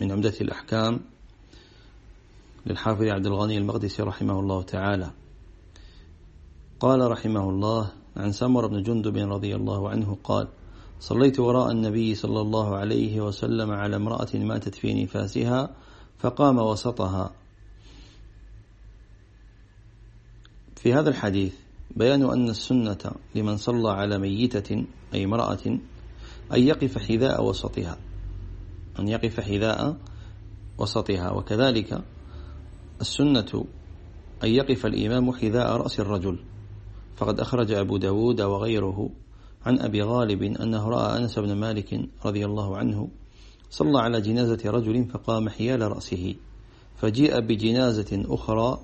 من عمدة الأحكام للحافظ عبد الغني المقدسي رحمه الله تعالى. قال رحمه الله عن سمر بن جندب رضي الله عنه قال صليت وراء النبي صلى الله عليه وسلم على امرأة ماتت في نفاسها فقام وسطها. في هذا الحديث بيان أن السنة لمن صلى على ميتة أي امرأة أن يقف حذاء وسطها. أن يقف حذاء وسطها. وكذلك السنة أن يقف الإمام حذاء رأس الرجل. فقد أخرج أبو داود وغيره عن أبي غالب أنه رأى أنس بن مالك رضي الله عنه صلى على جنازة رجل فقام حيال رأسه فجيء بجنازة أخرى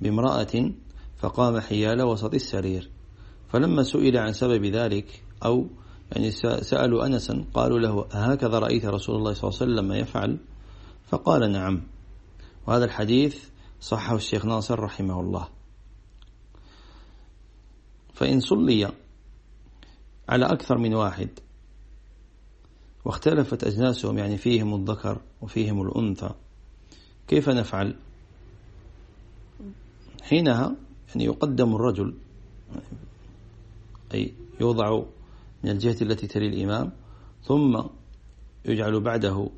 بامرأة فقام حيال وسط السرير. فلما سئل عن سبب ذلك أو يعني سألوا أنسا قالوا له هكذا رأيت رسول الله صلى الله عليه وسلم يفعل؟ فقال نعم. وهذا الحديث صحه الشيخ ناصر رحمه الله. فإن صلي على أكثر من واحد واختلفت أجناسهم يعني فيهم الذكر وفيهم الأنثى كيف نفعل؟ حينها يعني يقدم الرجل أي يوضع من الجهة التي تلي الإمام ثم يجعل بعده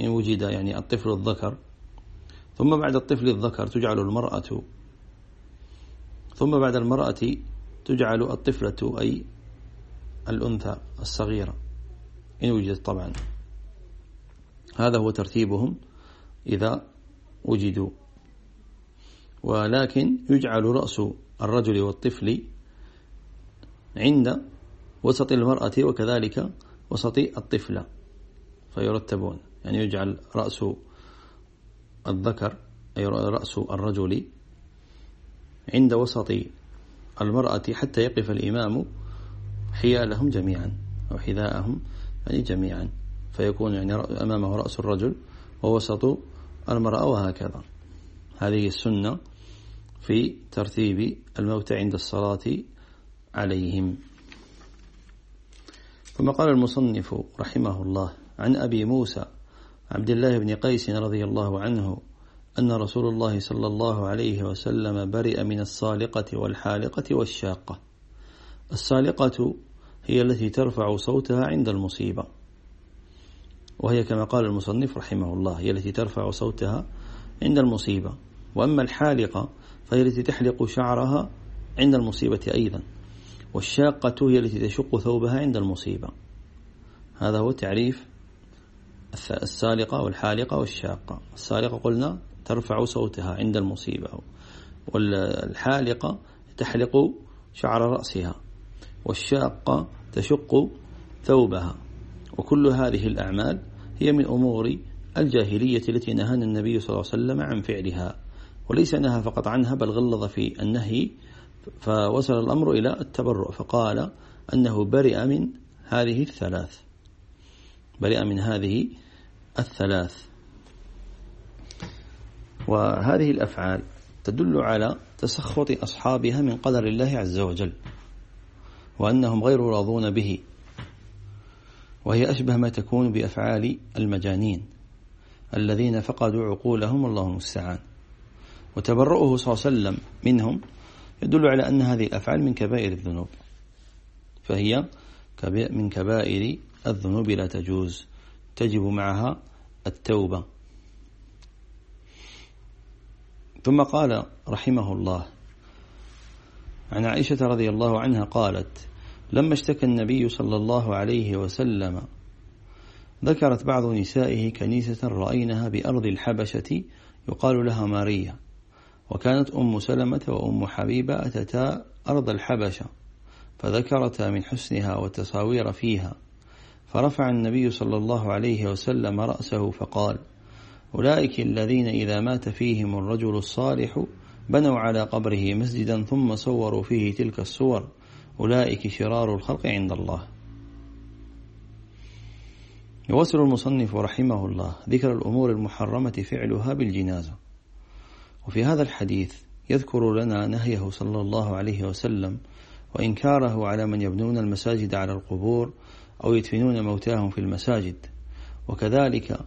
إن وجد يعني الطفل الذكر ثم بعد الطفل الذكر تجعل المرأة ثم بعد المرأة تجعل الطفلة أي الأنثى الصغيرة. إن وجدت طبعا. هذا هو ترتيبهم إذا وجدوا. ولكن يجعل رأس الرجل والطفل عند وسط المرأة وكذلك وسط الطفلة فيرتبون يعني يجعل رأس الذكر أي رأس الرجل عند وسط المرأة حتى يقف الإمام حيالهم جميعا أو حذاءهم يعني جميعا فيكون يعني أمامه رأس الرجل ووسط المرأة وهكذا. هذه السنة في ترتيب الموت عند الصلاة عليهم. ثم قال المصنف رحمه الله عن أبي موسى عبد الله بن قيس رضي الله عنه أن رسول الله صلى الله عليه وسلم برئ من الصالقة والحالقة والشاقة. الصالقة هي التي ترفع صوتها عند المصيبة. وهي كما قال المصنف رحمه الله هي التي ترفع صوتها عند المصيبة. وأما الحالقة فهي التي تحلق شعرها عند المصيبة أيضا. والشاقة هي التي تشق ثوبها عند المصيبة. هذا هو تعريف السالقة والحالقة والشاقة. السالقة قلنا ترفع صوتها عند المصيبة والحالقة تحلق شعر رأسها والشاقة تشق ثوبها. وكل هذه الأعمال هي من أمور الجاهلية التي نهانا النبي صلى الله عليه وسلم عن فعلها وليس نهى فقط عنها بل غلظ في النهي فوصل الأمر إلى التبرع فقال أنه برئ من هذه الثلاث برئ من هذه الثلاث. وهذه الأفعال تدل على تسخط أصحابها من قدر الله عز وجل وأنهم غير راضون به. وهي أشبه ما تكون بأفعال المجانين الذين فقدوا عقولهم الله المستعان. وتبرؤه صلى الله عليه وسلم منهم يدل على أن هذه الأفعال من كبائر الذنوب. فهي من كبائر الذنوب لا تجوز. تجب معها التوبة. ثم قال رحمه الله عن عائشة رضي الله عنها قالت لما اشتكى النبي صلى الله عليه وسلم ذكرت بعض نسائه كنيسة رأينها بأرض الحبشة يقال لها ماريا وكانت أم سلمة وأم حبيبة أتتا أرض الحبشة فذكرتا من حسنها والتصاوير فيها. فرفع النبي صلى الله عليه وسلم رأسه فقال أولئك الذين إذا مات فيهم الرجل الصالح بنوا على قبره مسجدا ثم صوروا فيه تلك الصور. أولئك شرار الخلق عند الله. يواصل المصنف رحمه الله ذكر الأمور المحرمة فعلها بالجنازة. وفي هذا الحديث يذكر لنا نهيه صلى الله عليه وسلم وإنكاره على من يبنون المساجد على القبور أو يدفنون موتاهم في المساجد. وكذلك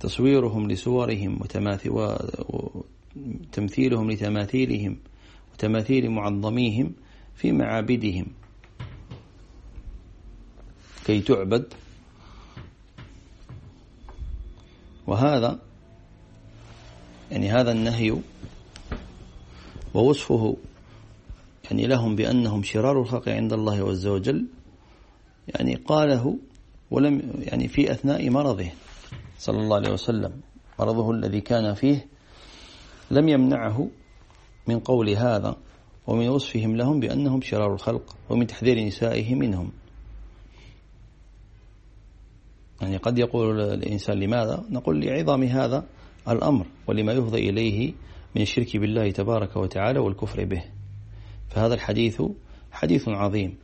تصويرهم لصورهم وتمثيلهم لتماثيلهم وتماثيل معظميهم في معابدهم. كي تعبد. وهذا يعني هذا النهي ووصفه يعني لهم بأنهم شرار الخلق عند الله عز وجل يعني قاله ولم يعني في أثناء مرضه صلى الله عليه وسلم مرضه الذي كان فيه لم يمنعه من قول هذا ومن وصفهم لهم بأنهم شرار الخلق ومن تحذير نسائه منهم. يعني قد يقول الإنسان لماذا؟ نقول لعظم هذا الأمر ولما يفضي إليه من الشرك بالله تبارك وتعالى والكفر به. فهذا الحديث حديث عظيم.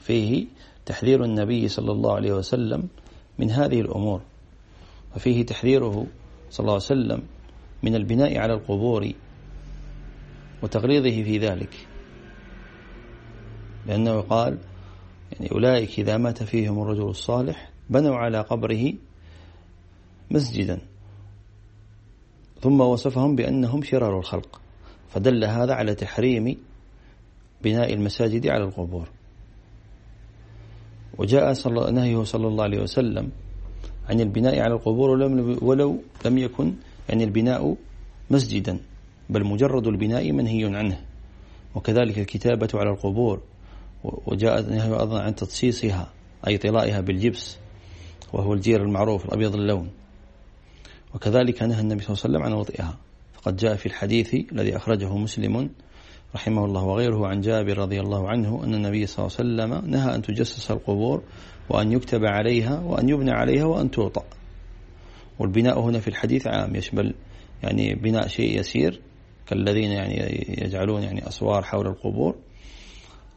فيه تحذير النبي صلى الله عليه وسلم من هذه الأمور. وفيه تحذيره صلى الله عليه وسلم من البناء على القبور وتغليظه في ذلك. لأنه قال يعني أولئك إذا مات فيهم الرجل الصالح بنوا على قبره مسجدا. ثم وصفهم بأنهم شرار الخلق. فدل هذا على تحريم بناء المساجد على القبور. وجاء صلى نهيه صلى الله عليه وسلم عن البناء على القبور ولو لم يكن يعني البناء مسجدا بل مجرد البناء منهي عنه. وكذلك الكتابة على القبور وجاء نهي أيضا عن تطسيسها أي طلائها بالجبس وهو الجير المعروف الأبيض اللون. وكذلك نهى النبي صلى الله عليه وسلم عن وطئها فقد جاء في الحديث الذي أخرجه مسلم رحمه الله وغيره عن جابر رضي الله عنه أن النبي صلى الله عليه وسلم نهى أن تجسس القبور وأن يكتب عليها وأن يبنى عليها وأن توطأ. والبناء هنا في الحديث عام يشمل يعني بناء شيء يسير كالذين يعني يجعلون يعني أسوار حول القبور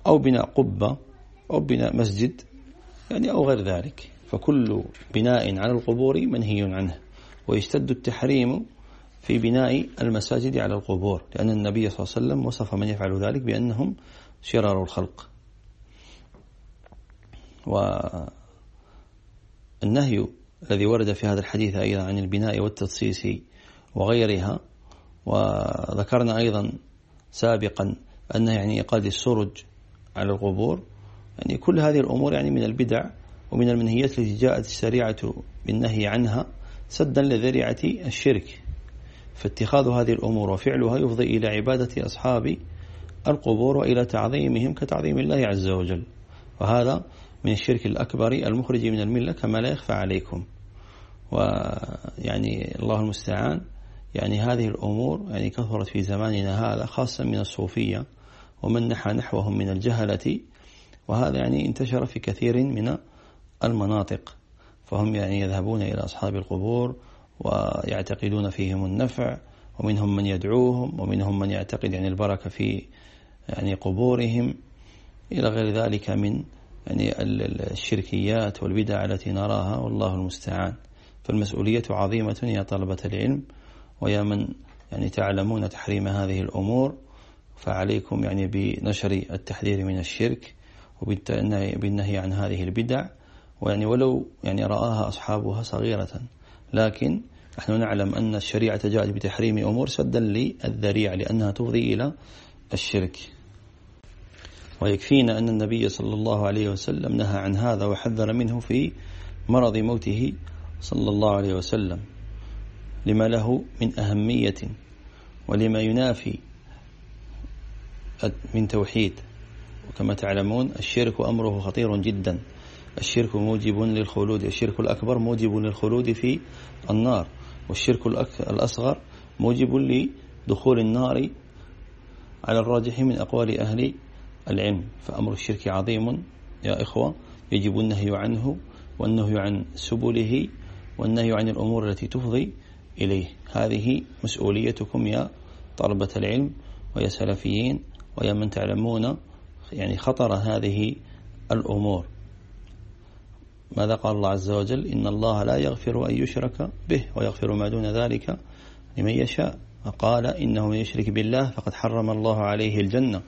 أو بناء قبة أو بناء مسجد يعني أو غير ذلك. فكل بناء على القبور منهي عنه. ويشتد التحريم في بناء المساجد على القبور لأن النبي صلى الله عليه وسلم وصف من يفعل ذلك بأنهم شرار الخلق. والنهي الذي ورد في هذا الحديث أيضا عن البناء والتدصيص وغيرها وذكرنا أيضا سابقا أنه يعني إيقاد السرج على القبور. يعني كل هذه الأمور يعني من البدع ومن المنهيات التي جاءت الشريعة بالنهي عنها. سدا لذريعة الشرك فاتخاذ هذه الأمور وفعلها يفضي إلى عبادة أصحاب القبور وإلى تعظيمهم كتعظيم الله عز وجل. وهذا من الشرك الأكبر المخرج من الملة كما لا يخفى عليكم. ويعني الله المستعان يعني هذه الأمور يعني كثرت في زماننا هذا خاصة من الصوفية ومن نحى نحوهم من الجهلة. وهذا يعني انتشر في كثير من المناطق. فهم يعني يذهبون إلى أصحاب القبور ويعتقدون فيهم النفع ومنهم من يدعوهم ومنهم من يعتقد يعني البركة في يعني قبورهم. إلى غير ذلك من يعني الشركيات والبدع التي نراها والله المستعان. فالمسؤولية عظيمة يا طلبة العلم ويا من يعني تعلمون تحريم هذه الأمور. فعليكم يعني بنشر التحذير من الشرك وبالنهي عن هذه البدع. ويعني ولو يعني رآها أصحابها صغيرة. لكن نحن نعلم أن الشريعة جاءت بتحريم أمور سدا للذريعة لأنها تفضي إلى الشرك. ويكفينا أن النبي صلى الله عليه وسلم نهى عن هذا وحذر منه في مرض موته صلى الله عليه وسلم. لما له من أهمية ولما ينافي من توحيد. وكما تعلمون الشرك أمره خطير جدا. الشرك موجب للخلود الشرك الأكبر موجب للخلود في النار والشرك الأصغر موجب لدخول النار على الراجح من أقوال أهل العلم. فأمر الشرك عظيم يا إخوة يجب النهي عنه والنهي عن سبله والنهي عن الأمور التي تفضي إليه. هذه مسؤوليتكم يا طلبة العلم ويا سلفيين ويا من تعلمون يعني خطر هذه الأمور. ماذا قال الله عز وجل؟ إن الله لا يغفر أن يشرك به ويغفر ما دون ذلك لمن يشاء. فقال إنه من يشرك بالله فقد حرم الله عليه الجنة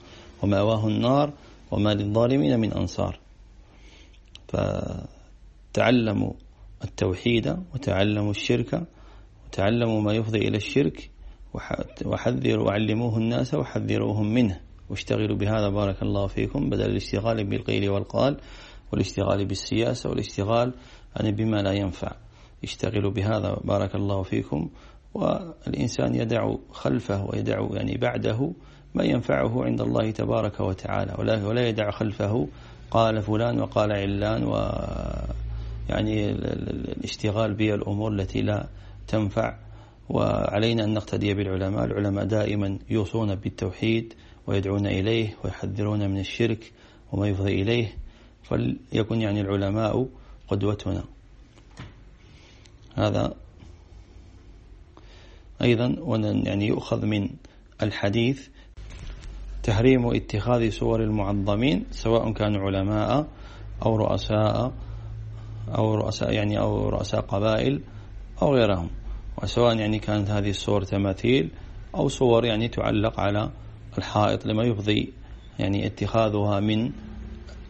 ومأواه النار وما للظالمين من أنصار. فتعلموا التوحيد وتعلموا الشرك وتعلموا ما يفضي إلى الشرك وحذروا وعلموه الناس وحذروهم منه. واشتغلوا بهذا بارك الله فيكم بدل الاشتغال بالقيل والقال. والاشتغال بالسياسة والاشتغال يعني بما لا ينفع. اشتغلوا بهذا بارك الله فيكم. والإنسان يدع خلفه ويدع يعني بعده ما ينفعه عند الله تبارك وتعالى. ولا, ولا يدع خلفه قال فلان وقال علان و يعني الاشتغال بالأمور التي لا تنفع. وعلينا أن نقتدي بالعلماء. العلماء دائما يوصون بالتوحيد ويدعون إليه ويحذرون من الشرك وما يفضي إليه. فليكن يعني العلماء قدوتنا. هذا أيضا يعني يؤخذ من الحديث تحريم اتخاذ صور المعظمين سواء كانوا علماء أو رؤساء أو رؤساء يعني أو رؤساء قبائل أو غيرهم. وسواء يعني كانت هذه الصور تماثيل أو صور يعني تعلق على الحائط لما يفضي يعني اتخاذها من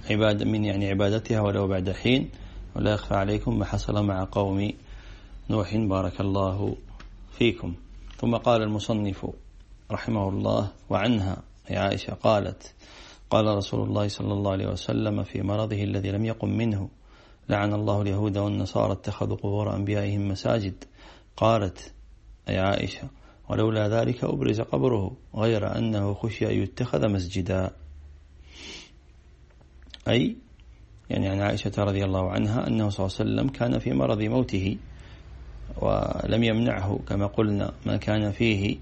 عبادة من يعني عبادتها ولو بعد حين ولا يخفى عليكم ما حصل مع قوم نوح بارك الله فيكم. ثم قال المصنف رحمه الله وعنها يا عائشة قالت قال رسول الله صلى الله عليه وسلم في مرضه الذي لم يقم منه لعن الله اليهود والنصارى اتخذوا قبور أنبيائهم مساجد. قالت يا عائشة ولولا ذلك أبرز قبره غير أنه خشي أن يتخذ مسجدا. أي يعني عن عائشة رضي الله عنها أنه صلى الله عليه وسلم كان في مرض موته ولم يمنعه كما قلنا ما كان فيه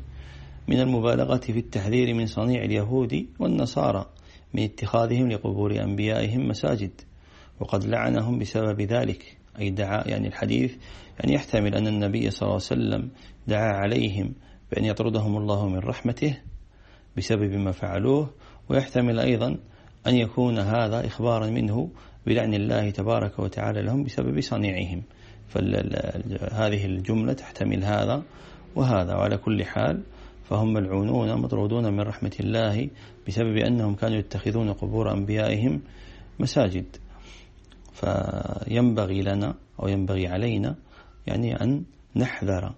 من المبالغة في التحذير من صنيع اليهود والنصارى من اتخاذهم لقبور أنبيائهم مساجد وقد لعنهم بسبب ذلك أي دعا يعني الحديث يعني يحتمل أن النبي صلى الله عليه وسلم دعا عليهم بأن يطردهم الله من رحمته بسبب ما فعلوه ويحتمل أيضا أن يكون هذا إخبارا منه بلعن الله تبارك وتعالى لهم بسبب صنيعهم. فهذه الجملة تحتمل هذا وهذا. وعلى كل حال فهم ملعونون مطرودون من رحمة الله بسبب أنهم كانوا يتخذون قبور أنبيائهم مساجد. فينبغي لنا أو ينبغي علينا يعني أن نحذر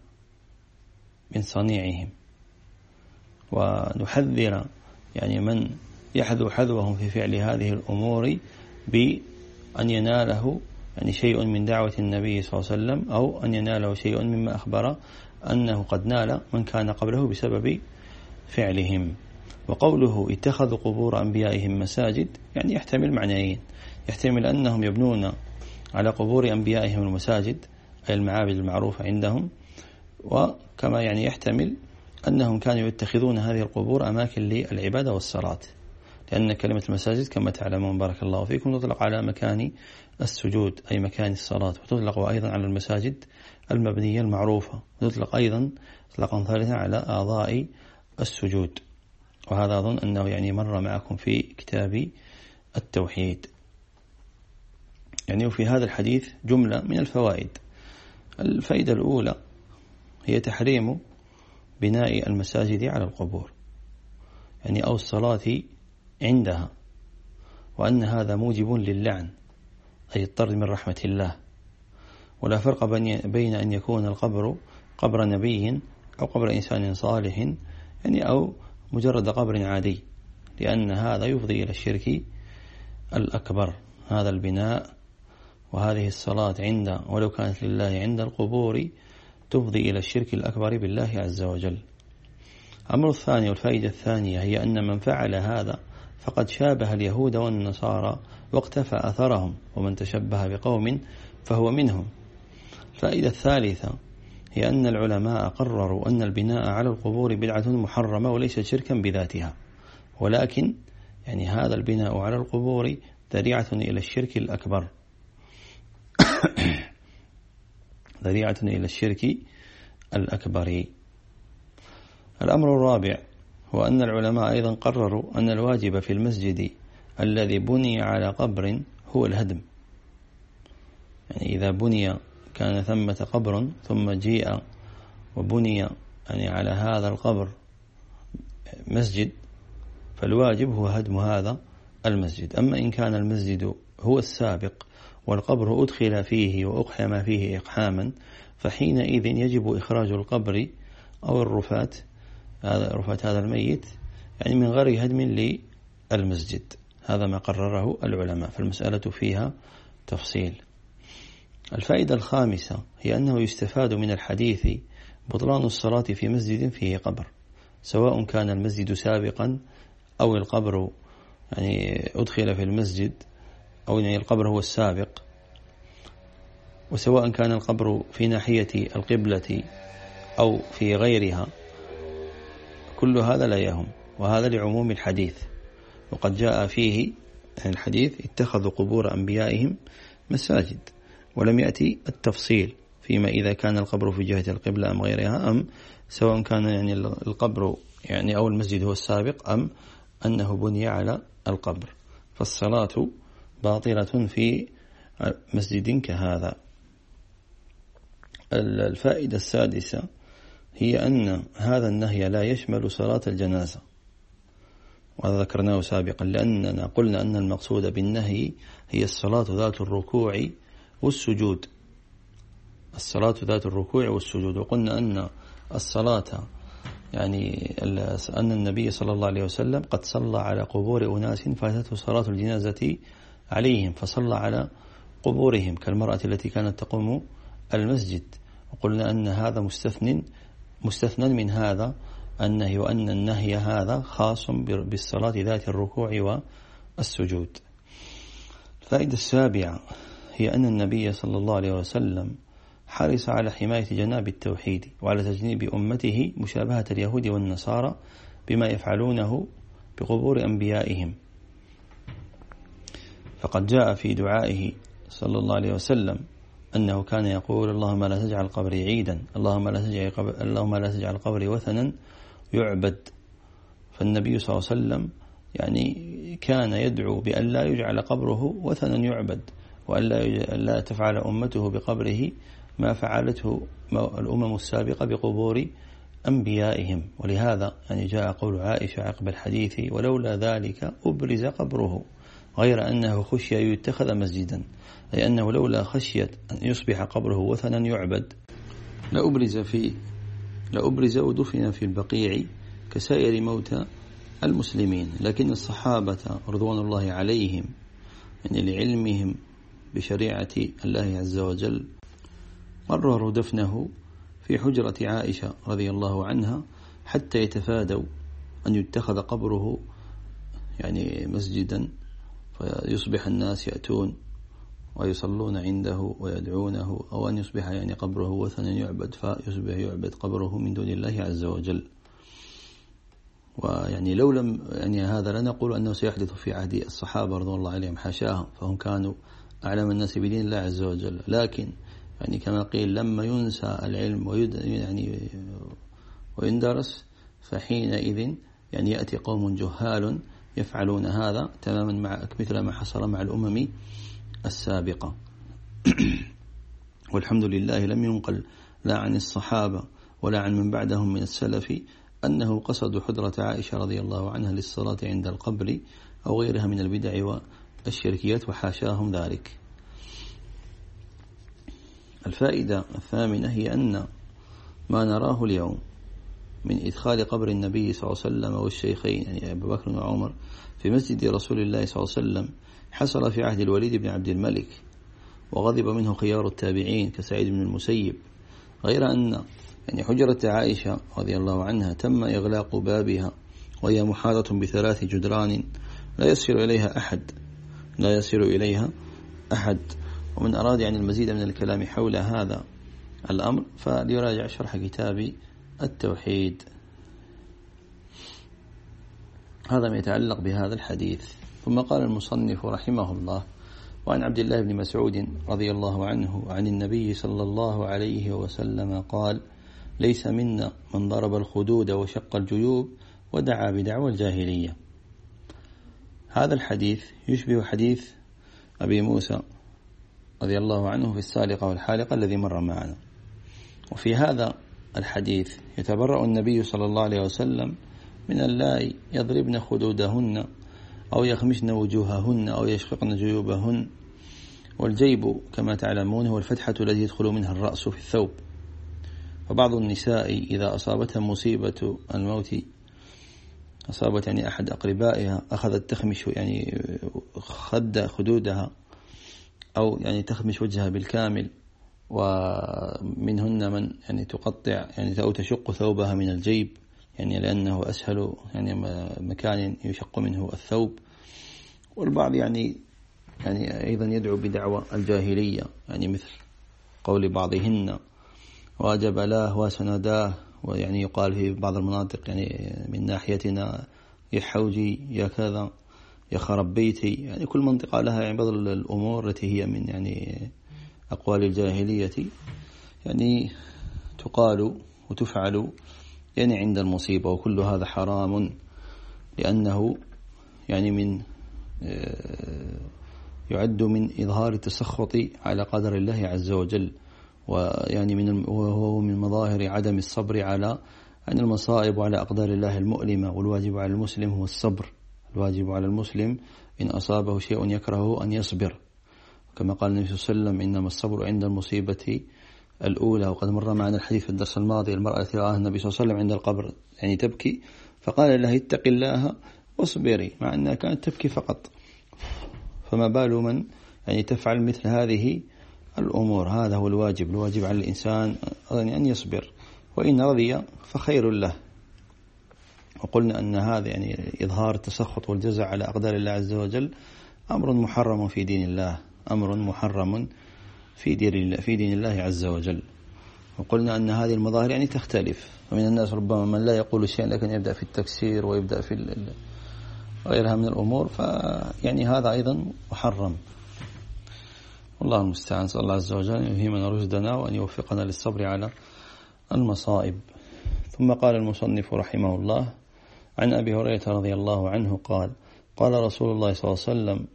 من صنيعهم. ونحذر يعني من يحذو حذوهم في فعل هذه الأمور بأن يناله يعني شيء من دعوة النبي صلى الله عليه وسلم أو أن يناله شيء مما أخبر أنه قد نال من كان قبله بسبب فعلهم. وقوله اتخذوا قبور أنبيائهم مساجد يعني يحتمل معنيين. يحتمل أنهم يبنون على قبور أنبيائهم المساجد أي المعابد المعروفة عندهم. وكما يعني يحتمل أنهم كانوا يتخذون هذه القبور أماكن للعبادة والصلاة. لأن كلمة المساجد كما تعلمون بارك الله فيكم تطلق على مكان السجود أي مكان الصلاة وتطلق أيضا على المساجد المبنية المعروفة وتطلق أيضا إطلاقا ثالثا على أعضاء السجود. وهذا أظن أنه يعني مر معكم في كتاب التوحيد. يعني وفي هذا الحديث جملة من الفوائد. الفائدة الأولى هي تحريم بناء المساجد على القبور. يعني أو الصلاة عندها وأن هذا موجب للعن أي الطرد من رحمة الله. ولا فرق بين أن يكون القبر قبر نبي أو قبر إنسان صالح يعني أو مجرد قبر عادي لأن هذا يفضي إلى الشرك الأكبر. هذا البناء وهذه الصلاة عند ولو كانت لله عند القبور تفضي إلى الشرك الأكبر بالله عز وجل. أمر الثاني والفائدة الثانية هي أن من فعل هذا فقد شابه اليهود والنصارى واقتفى أثرهم ومن تشبه بقوم فهو منهم. الفائدة الثالثة هي أن العلماء قرروا أن البناء على القبور بدعة محرمة وليس شركا بذاتها. ولكن يعني هذا البناء على القبور ذريعة إلى الشرك الأكبر. ذريعة إلى الشرك الأكبر. الأمر الرابع هو أن العلماء أيضا قرروا أن الواجب في المسجد الذي بني على قبر هو الهدم. يعني إذا بني كان ثمة قبر ثم جيء وبني يعني على هذا القبر مسجد فالواجب هو هدم هذا المسجد. أما إن كان المسجد هو السابق والقبر أدخل فيه وأقحم فيه إقحاما فحينئذ يجب إخراج القبر أو الرفات هذا رفات هذا الميت يعني من غير هدم للمسجد. هذا ما قرره العلماء فالمسألة فيها تفصيل. الفائدة الخامسة هي أنه يستفاد من الحديث بطلان الصلاة في مسجد فيه قبر سواء كان المسجد سابقا أو القبر يعني أدخل في المسجد أو يعني القبر هو السابق. وسواء كان القبر في ناحية القبلة أو في غيرها. كل هذا لا يهم وهذا لعموم الحديث. وقد جاء فيه الحديث اتخذوا قبور أنبيائهم مساجد ولم يأتي التفصيل فيما إذا كان القبر في جهة القبلة أم غيرها أم سواء كان يعني القبر يعني أو المسجد هو السابق أم أنه بني على القبر. فالصلاة باطلة في مسجد كهذا. الفائدة السادسة هي أن هذا النهي لا يشمل صلاة الجنازة. وهذا ذكرناه سابقا لأننا قلنا أن المقصود بالنهي هي الصلاة ذات الركوع والسجود. الصلاة ذات الركوع والسجود. وقلنا أن الصلاة يعني أن النبي صلى الله عليه وسلم قد صلى على قبور أناس فاتته صلاة الجنازة عليهم فصلى على قبورهم كالمرأة التي كانت تقوم المسجد. وقلنا أن هذا مستثن مستثنى من هذا النهي وأن النهي هذا خاص بالصلاة ذات الركوع والسجود. الفائدة السابعة هي أن النبي صلى الله عليه وسلم حرص على حماية جناب التوحيد وعلى تجنيب أمته مشابهة اليهود والنصارى بما يفعلونه بقبور أنبيائهم. فقد جاء في دعائه صلى الله عليه وسلم أنه كان يقول اللهم لا تجعل قبري عيدا اللهم لا تجعل قبري, اللهم لا تجعل قبري وثنا يعبد. فالنبي صلى الله عليه وسلم يعني كان يدعو بأن لا يجعل قبره وثنا يعبد وأن لا تفعل أمته بقبره ما فعلته الأمم السابقة بقبور أنبيائهم. ولهذا يعني جاء قول عائشة عقب الحديث ولولا ذلك أبرز قبره. غير أنه خشي أن يتخذ مسجدا أي أنه لولا خشية أن يصبح قبره وثنا يعبد. لأبرز في لأبرز ودفن في البقيع كسائر موتى المسلمين لكن الصحابة رضوان الله عليهم يعني لعلمهم بشريعة الله عز وجل قرروا دفنه في حجرة عائشة رضي الله عنها حتى يتفادوا أن يتخذ قبره يعني مسجدا. فيصبح الناس يأتون ويصلون عنده ويدعونه أو أن يصبح يعني قبره وثنا يعبد فيصبح يعبد قبره من دون الله عز وجل. ويعني لو لم يعني هذا لا نقول أنه سيحدث في عهد الصحابة رضي الله عليهم حاشاهم فهم كانوا أعلم الناس بدين الله عز وجل. لكن يعني كما قيل لما ينسى العلم ويد يعني ويندرس فحينئذ يعني يأتي قوم جهال يفعلون هذا تماما مع مثل ما حصل مع الأمم السابقة. والحمد لله لم ينقل لا عن الصحابة ولا عن من بعدهم من السلف أنه قصدوا حضرة عائشة رضي الله عنها للصلاة عند القبر أو غيرها من البدع والشركيات وحاشاهم ذلك. الفائدة الثامنة هي أن ما نراه اليوم من إدخال قبر النبي صلى الله عليه وسلم والشيخين يعني أبو بكر وعمر في مسجد رسول الله صلى الله عليه وسلم حصل في عهد الوليد بن عبد الملك وغضب منه خيار التابعين كسعيد بن المسيب. غير أن يعني حجرة عائشة رضي الله عنها تم إغلاق بابها وهي محاطة بثلاث جدران لا يصل إليها أحد لا يصل إليها أحد. ومن أراد يعني المزيد من الكلام حول هذا الأمر فليراجع شرح كتاب التوحيد. هذا ما يتعلق بهذا الحديث. ثم قال المصنف رحمه الله وعن عبد الله بن مسعود رضي الله عنه عن النبي صلى الله عليه وسلم قال ليس منا من ضرب الخدود وشق الجيوب ودعا بدعوى الجاهلية. هذا الحديث يشبه حديث أبي موسى رضي الله عنه في السالقة والحالقة الذي مر معنا. وفي هذا الحديث. يتبرأ النبي صلى الله عليه وسلم من اللائي يضربن خدودهن أو يخمشن وجوههن أو يشققن جيوبهن. والجيب كما تعلمون هو الفتحة التي يدخل منها الرأس في الثوب. فبعض النساء إذا أصابتها مصيبة الموت أصابت يعني أحد أقربائها أخذت تخمش يعني خد خدودها أو يعني تخمش وجهها بالكامل. ومنهن من يعني تقطع يعني أو تشق ثوبها من الجيب يعني لأنه أسهل يعني مكان يشق منه الثوب. والبعض يعني يعني أيضا يدعو بدعوة الجاهلية يعني مثل قول بعضهن واجب له وسنداه ويعني يقال في بعض المناطق يعني من ناحيتنا يا حوجي يا كذا يا خرب بيتي يعني كل منطقة لها يعني بعض الأمور التي هي من يعني أقوال الجاهلية يعني تقال وتفعل يعني عند المصيبة وكل هذا حرام لأنه يعني من آه، يعد من إظهار التسخط على قدر الله عز وجل ويعني من وهو من مظاهر عدم الصبر على أن المصائب وعلى أقدار الله المؤلمة والواجب على المسلم هو الصبر. الواجب على المسلم إن أصابه شيء يكرهه أن يصبر. كما قال النبي صلى الله عليه وسلم إنما الصبر عند المصيبة الأولى. وقد مر معنا الحديث في الدرس الماضي المرأة التي رآها النبي صلى الله عليه وسلم عند القبر يعني تبكي فقال لها اتق الله واصبري مع أنها كانت تبكي فقط. فما بال من يعني تفعل مثل هذه الأمور. هذا هو الواجب الواجب على الإنسان أن يصبر. وإن رضي فخير له. وقلنا أن هذا يعني إظهار التسخط والجزع على أقدار الله عز وجل أمر محرم في دين الله. أمر محرم في دين الله, في دين الله عز وجل. وقلنا أن هذه المظاهر يعني تختلف. ومن الناس ربما من لا يقول شيئا لكن يبدأ في التكسير ويبدأ في غيرها من الأمور. فيعني هذا أيضا محرم. والله المستعان. نسأل الله عز وجل أن يلهمنا رشدنا وأن يوفقنا للصبر على المصائب. ثم قال المصنف رحمه الله عن أبي هريرة رضي الله عنه قال قال رسول الله صلى الله عليه وسلم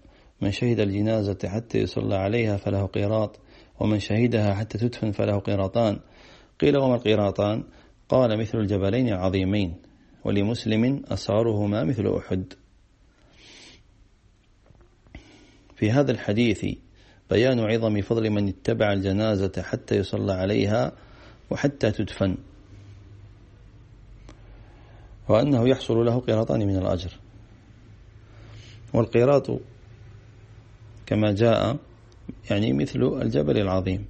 من شهد الجنازة حتى يصلى عليها فله قيراط ومن شهدها حتى تدفن فله قيراطان. قيل وما القيراطان؟ قال مثل الجبلين العظيمين ولمسلم أصارهما مثل أحد. في هذا الحديث بيان عظم فضل من اتبع الجنازة حتى يصلى عليها وحتى تدفن. وأنه يحصل له قيراطان من الأجر. والقيراط كما جاء يعني مثل الجبل العظيم.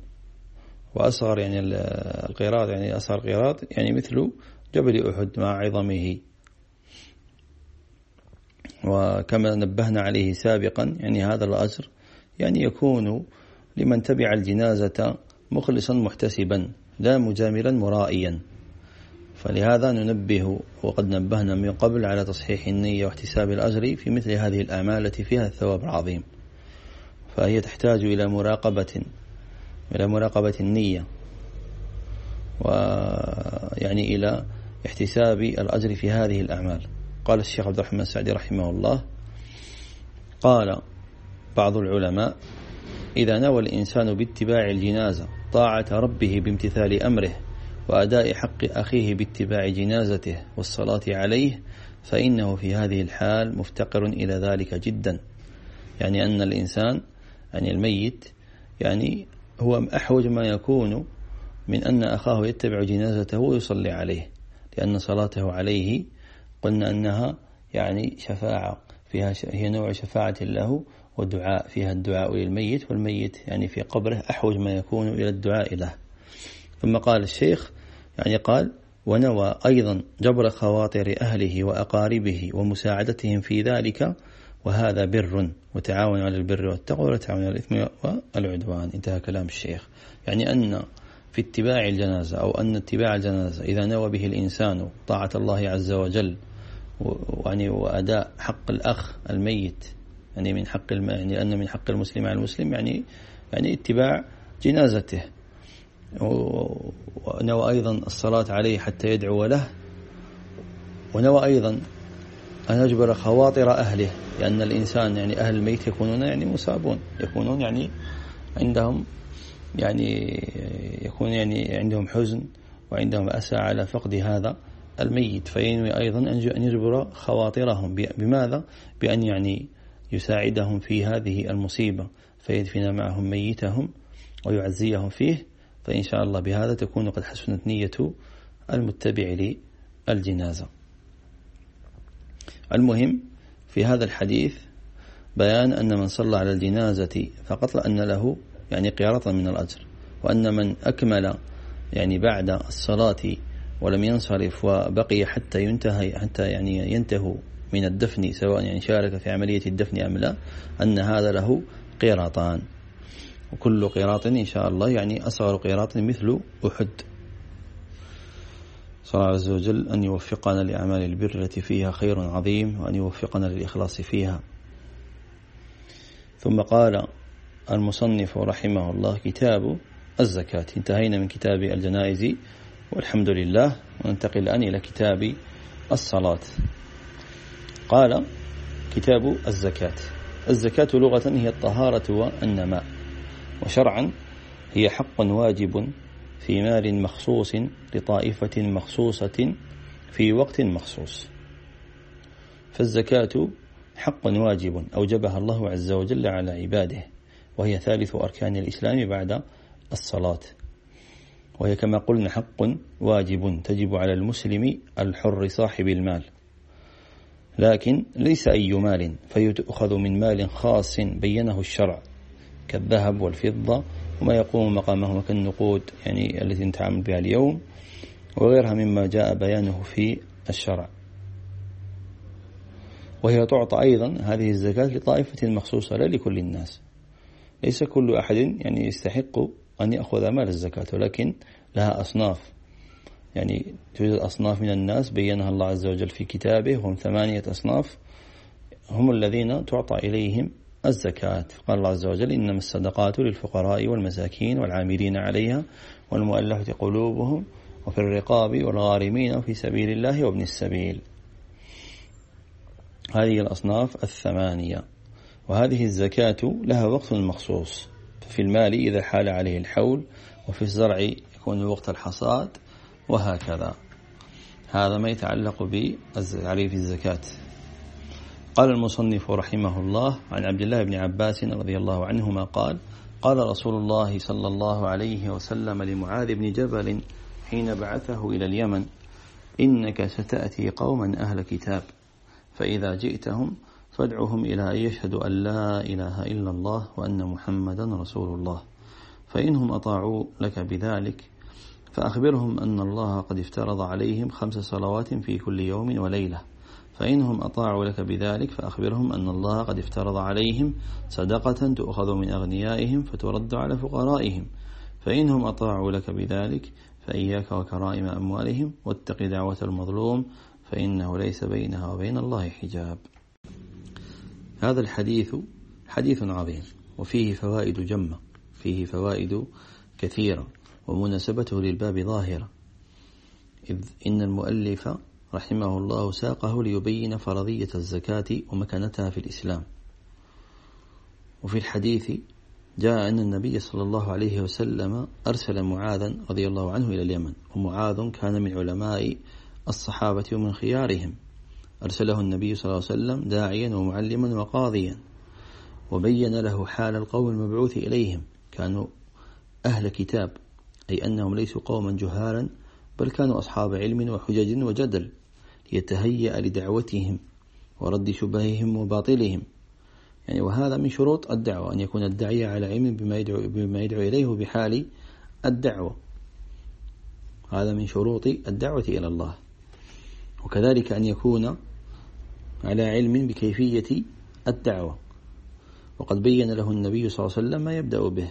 وأصغر يعني القيراط يعني أصغر قيراط يعني مثل جبل أحد مع عظمه. وكما نبهنا عليه سابقا يعني هذا الأجر يعني يكون لمن تبع الجنازة مخلصا محتسبا لا مجاملا مرائيا. فلهذا ننبه وقد نبهنا من قبل على تصحيح النية واحتساب الأجر في مثل هذه الأعمال التي فيها الثواب العظيم. فهي تحتاج إلى مراقبة إلى مراقبة النية ويعني إلى احتساب الأجر في هذه الأعمال. قال الشيخ عبد الرحمن السعدي رحمه الله قال بعض العلماء إذا نوى الإنسان باتباع الجنازة طاعة ربه بامتثال أمره وأداء حق أخيه باتباع جنازته والصلاة عليه فإنه في هذه الحال مفتقر إلى ذلك جدا. يعني أن الإنسان يعني الميت يعني هو أحوج ما يكون من أن أخاه يتبع جنازته ويصلي عليه لأن صلاته عليه قلنا أنها يعني شفاعة فيها هي نوع شفاعة له ودعاء فيها الدعاء للميت والميت يعني في قبره أحوج ما يكون إلى الدعاء له. ثم قال الشيخ يعني قال ونوى أيضا جبر خواطر أهله وأقاربه ومساعدتهم في ذلك وهذا بر وتعاون على البر والتقوى وتعاون على الإثم والعدوان. انتهى كلام الشيخ. يعني أن في اتباع الجنازة أو أن اتباع الجنازة إذا نوى به الإنسان طاعة الله عز وجل يعني وأداء حق الأخ الميت يعني من حق الم... يعني لأن من حق المسلم على المسلم يعني يعني اتباع جنازته. ونوى أيضا الصلاة عليه حتى يدعو له. ونوى أيضا أن يجبر خواطر أهله لأن الإنسان يعني أهل الميت يكونون يعني مصابون يكونون يعني عندهم يعني يكون يعني عندهم حزن وعندهم أسى على فقد هذا الميت. فينوي أيضا أن يجبر خواطرهم. بماذا؟ بأن يعني يساعدهم في هذه المصيبة. فيدفن معهم ميتهم ويعزيهم فيه. فإن شاء الله بهذا تكون قد حسنت نية المتبع للجنازة. المهم في هذا الحديث بيان أن من صلى على الجنازة فقط لأن له يعني قيارة من الأجر وأن من أكمل يعني بعد الصلاة ولم ينصرف وبقي حتى ينتهي حتى يعني ينتهوا من الدفن سواء يعني شارك في عملية الدفن أم لا أن هذا له قيراطان وكل قيراط إن شاء الله يعني أصغر قيراط مثل أحد. صلى الله عز وجل أن يوفقنا لأعمال البر التي فيها خير عظيم وأن يوفقنا للإخلاص فيها. ثم قال المصنف رحمه الله كتاب الزكاة. انتهينا من كتاب الجنائز. والحمد لله. وننتقل الآن إلى كتاب الصلاة. قال كتاب الزكاة. الزكاة لغة هي الطهارة والنماء. وشرعا هي حق واجب في مال مخصوص لطائفة مخصوصة في وقت مخصوص. فالزكاة حق واجب أوجبها الله عز وجل على عباده وهي ثالث أركان الإسلام بعد الصلاة. وهي كما قلنا حق واجب تجب على المسلم الحر صاحب المال. لكن ليس أي مال فيؤخذ من مال خاص بينه الشرع كالذهب والفضة وما يقوم مقامه كالنقود يعني التي نتعامل بها اليوم وغيرها مما جاء بيانه في الشرع. وهي تعطى أيضا هذه الزكاة لطائفة مخصوصة لا لكل الناس. ليس كل أحد يعني يستحق أن يأخذ مال الزكاة ولكن لها أصناف. يعني توجد أصناف من الناس بينها الله عز وجل في كتابه هم ثمانية أصناف هم الذين تعطى إليهم الزكاة. قال الله عز وجل إنما الصدقات للفقراء والمساكين والعاملين عليها والمؤلفة قلوبهم وفي الرقاب والغارمين وفي سبيل الله وابن السبيل. هذه الأصناف الثمانية. وهذه الزكاة لها وقت مخصوص. في المال إذا حال عليه الحول وفي الزرع يكون وقت الحصاد وهكذا. هذا ما يتعلق بعريف الزكاة. قال المصنف رحمه الله عن عبد الله بن عباس رضي الله عنهما قال قال رسول الله صلى الله عليه وسلم لمعاذ بن جبل حين بعثه إلى اليمن إنك ستأتي قوما أهل كتاب فإذا جئتهم فادعهم إلى أن يشهدوا أن لا إله إلا الله وأن محمدا رسول الله فإنهم أطاعوا لك بذلك فأخبرهم أن الله قد افترض عليهم خمس صلوات في كل يوم وليلة. فإنهم أطاعوا لك بذلك فأخبرهم أن الله قد افترض عليهم صدقة تؤخذ من أغنيائهم فترد على فقرائهم. فإنهم أطاعوا لك بذلك فإياك وكرائم أموالهم واتق دعوة المظلوم فإنه ليس بينها وبين الله حجاب. هذا الحديث حديث عظيم وفيه فوائد جمة فيه فوائد كثيرة ومناسبته للباب ظاهرة. إذ إن المؤلف رحمه الله ساقه ليبين فرضية الزكاة ومكانتها في الإسلام. وفي الحديث جاء أن النبي صلى الله عليه وسلم أرسل معاذا رضي الله عنه إلى اليمن ومعاذ كان من علماء الصحابة ومن خيارهم. أرسله النبي صلى الله عليه وسلم داعيا ومعلما وقاضيا وبين له حال القوم المبعوث إليهم. كانوا أهل كتاب أي أنهم ليسوا قوما جهالا بل كانوا أصحاب علم وحجج وجدل. يتهيأ لدعوتهم ورد شبههم وباطلهم. يعني وهذا من شروط الدعوة أن يكون الداعية على علم بما يدعو, بما يدعو إليه بحال الدعوة. هذا من شروط الدعوة إلى الله. وكذلك أن يكون على علم بكيفية الدعوة. وقد بين له النبي صلى الله عليه وسلم ما يبدأ به.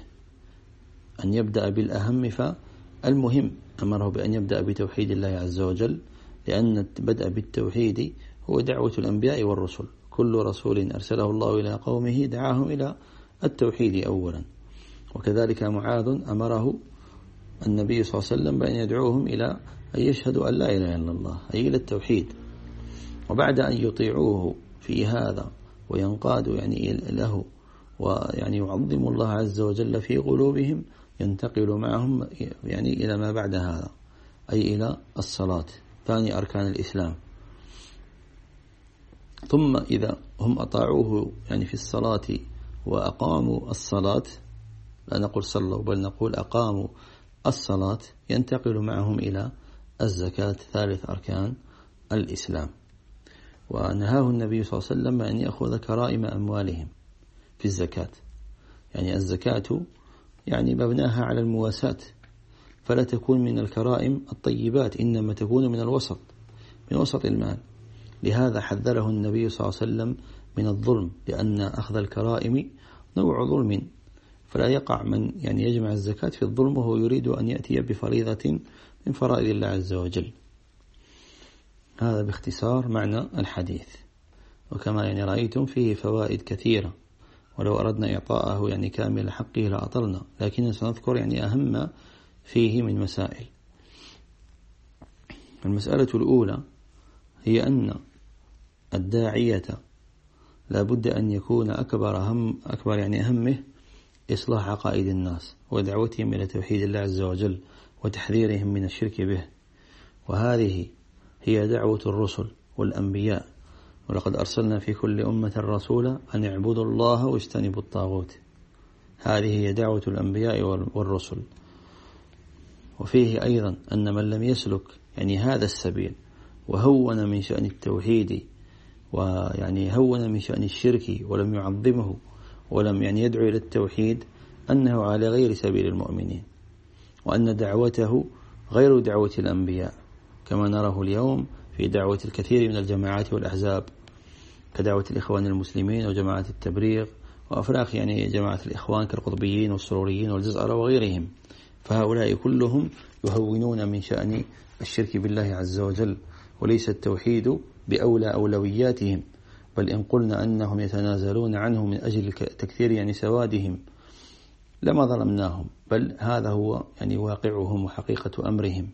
أن يبدأ بالأهم فالمهم. أمره بأن يبدأ بتوحيد الله عز وجل لأن البدء بالتوحيد هو دعوة الأنبياء والرسل. كل رسول أرسله الله إلى قومه دعاهم إلى التوحيد أولا. وكذلك معاذ أمره النبي صلى الله عليه وسلم بأن يدعوهم إلى أن يشهدوا أن لا إله إلا الله أي إلى التوحيد. وبعد أن يطيعوه في هذا وينقادوا يعني له ويعني يعظموا الله عز وجل في قلوبهم ينتقل معهم يعني إلى ما بعد هذا أي إلى الصلاة. ثاني أركان الإسلام. ثم إذا هم أطاعوه يعني في الصلاة وأقاموا الصلاة لا نقول صلوا بل نقول أقاموا الصلاة ينتقل معهم إلى الزكاة ثالث أركان الإسلام. ونهاه النبي صلى الله عليه وسلم أن يأخذ كرائم أموالهم في الزكاة. يعني الزكاة يعني مبناها على المواساة. فلا تكون من الكرائم الطيبات إنما تكون من الوسط من وسط المال. لهذا حذره النبي صلى الله عليه وسلم من الظلم لأن أخذ الكرائم نوع ظلم. فلا يقع من يعني يجمع الزكاة في الظلم وهو يريد أن يأتي بفريضة من فرائض الله عز وجل. هذا باختصار معنى الحديث. وكما يعني رأيتم فيه فوائد كثيرة. ولو أردنا إعطاءه يعني كامل حقه لأطلنا لكن سنذكر يعني أهم فيه من مسائل. المسألة الأولى هي أن الداعية لا بد أن يكون أكبر هم أكبر يعني أهمه إصلاح عقائد الناس ودعوتهم إلى توحيد الله عز وجل وتحذيرهم من الشرك به. وهذه هي دعوة الرسل والأنبياء. ولقد أرسلنا في كل أمة رسولا أن اعبدوا الله واجتنبوا الطاغوت. هذه هي دعوة الأنبياء والرسل. وفيه أيضا أن من لم يسلك يعني هذا السبيل وهون من شأن التوحيد ويعني هون من شأن الشرك ولم يعظمه ولم يعني يدعو إلى التوحيد أنه على غير سبيل المؤمنين وأن دعوته غير دعوة الأنبياء كما نراه اليوم في دعوة الكثير من الجماعات والأحزاب كدعوة الإخوان المسلمين وجماعة التبريغ وأفراخ يعني جماعة الإخوان كالقطبيين والسروريين والجزأرة وغيرهم. فهؤلاء كلهم يهونون من شأن الشرك بالله عز وجل وليس التوحيد بأولى أولوياتهم بل إن قلنا أنهم يتنازلون عنه من أجل تكثير يعني سوادهم لما ظلمناهم بل هذا هو يعني واقعهم وحقيقة أمرهم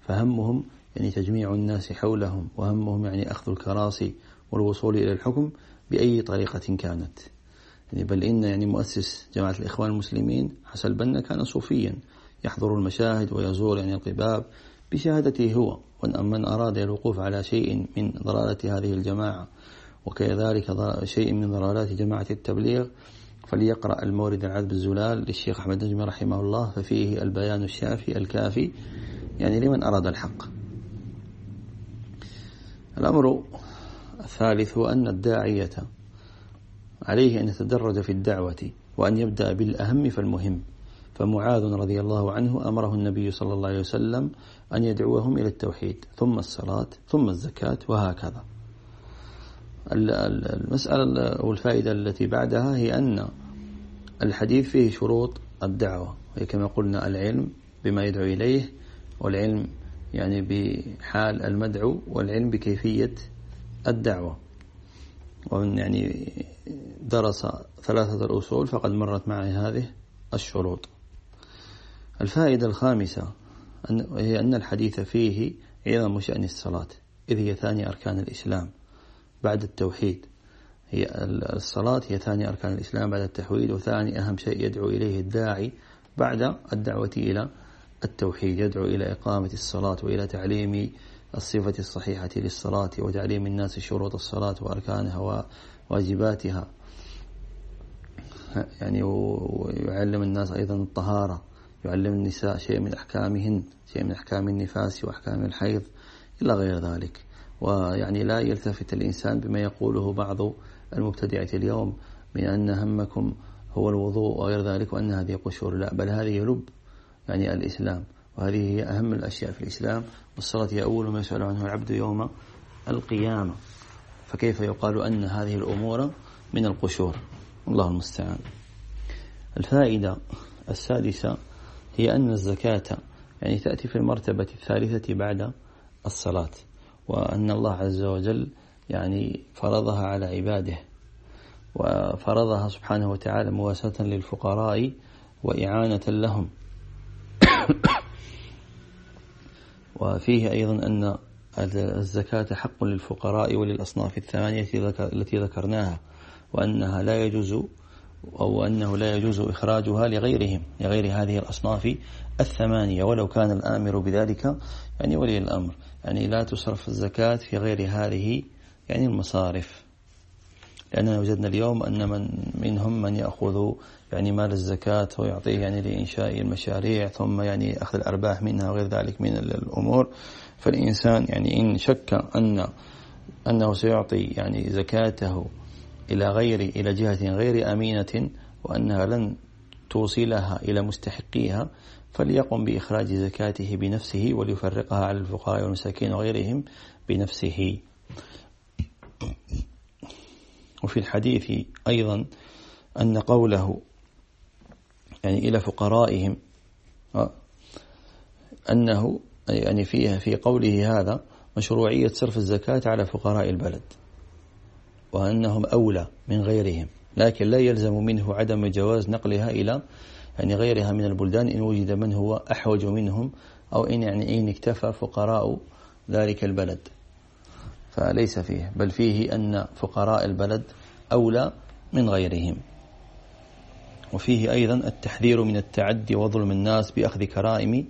فهمهم يعني تجميع الناس حولهم وهمهم يعني أخذ الكراسي والوصول إلى الحكم بأي طريقة كانت. يعني بل إن يعني مؤسس جماعة الإخوان المسلمين حسن البنا كان صوفيا يحضر المشاهد ويزور يعني القباب بشهادته هو ومن أراد الوقوف على شيء من ضلالة هذه الجماعة وكذلك شيء من ضلالات جماعة التبليغ فليقرأ المورد العذب الزلال للشيخ أحمد نجمي رحمه الله ففيه البيان الشافي الكافي يعني لمن أراد الحق. الأمر الثالث هو أن الداعية عليه أن يتدرج في الدعوة وأن يبدأ بالأهم فالمهم. فمعاذ رضي الله عنه أمره النبي صلى الله عليه وسلم أن يدعوهم إلى التوحيد ثم الصلاة ثم الزكاة وهكذا. المسألة والفائدة التي بعدها هي أن الحديث فيه شروط الدعوة. وهي كما قلنا العلم بما يدعو إليه والعلم يعني بحال المدعو والعلم بكيفية الدعوة. ومن يعني درس ثلاثة الأصول فقد مرت معي هذه الشروط. الفائدة الخامسة هي أن الحديث فيه عظم شأن الصلاة إذ هي ثاني أركان الإسلام بعد التوحيد. هي الصلاة هي ثاني أركان الإسلام بعد التحويد وثاني أهم شيء يدعو إليه الداعي بعد الدعوة إلى التوحيد يدعو إلى إقامة الصلاة وإلى تعليم الصفة الصحيحة للصلاة وتعليم الناس شروط الصلاة وأركانها وواجباتها. يعني ويعلم الناس أيضا الطهارة. يعلم النساء شيء من أحكامهن شيء من أحكام النفاس وأحكام الحيض إلى غير ذلك. ويعني لا يلتفت الإنسان بما يقوله بعض المبتدعة اليوم من أن همكم هو الوضوء وغير ذلك وأن هذه قشور. لا بل هذه لب يعني الإسلام. وهذه هي أهم الأشياء في الإسلام. والصلاة هي أول ما يسأل عنه العبد يوم القيامة. فكيف يقال أن هذه الأمور من القشور؟ الله المستعان. الفائدة السادسة هي أن الزكاة يعني تأتي في المرتبة الثالثة بعد الصلاة وأن الله عز وجل يعني فرضها على عباده وفرضها سبحانه وتعالى مواساة للفقراء وإعانة لهم. وفيه أيضا أن الزكاة حق للفقراء وللأصناف الثمانية التي ذكرناها وأنها لا يجوز أو أنه لا يجوز إخراجها لغيرهم لغير هذه الأصناف الثمانية. ولو كان الآمر بذلك يعني ولي الأمر. يعني لا تصرف الزكاة في غير هذه يعني المصارف. لأننا وجدنا اليوم أن من منهم من يأخذ يعني مال الزكاة ويعطيه يعني لإنشاء المشاريع ثم يعني أخذ الأرباح منها وغير ذلك من الأمور. فالإنسان يعني إن شك أن أنه سيعطي يعني زكاته إلى غير إلى جهة غير أمينة وأنها لن توصلها إلى مستحقيها فليقم بإخراج زكاته بنفسه وليفرقها على الفقراء والمساكين وغيرهم بنفسه. وفي الحديث أيضا أن قوله يعني إلى فقرائهم أنه يعني فيها في قوله هذا مشروعية صرف الزكاة على فقراء البلد. وأنهم أولى من غيرهم لكن لا يلزم منه عدم جواز نقلها إلى يعني غيرها من البلدان إن وجد من هو أحوج منهم أو إن يعني إن اكتفى فقراء ذلك البلد. فليس فيه بل فيه أن فقراء البلد أولى من غيرهم. وفيه أيضا التحذير من التعدي وظلم الناس بأخذ كرائم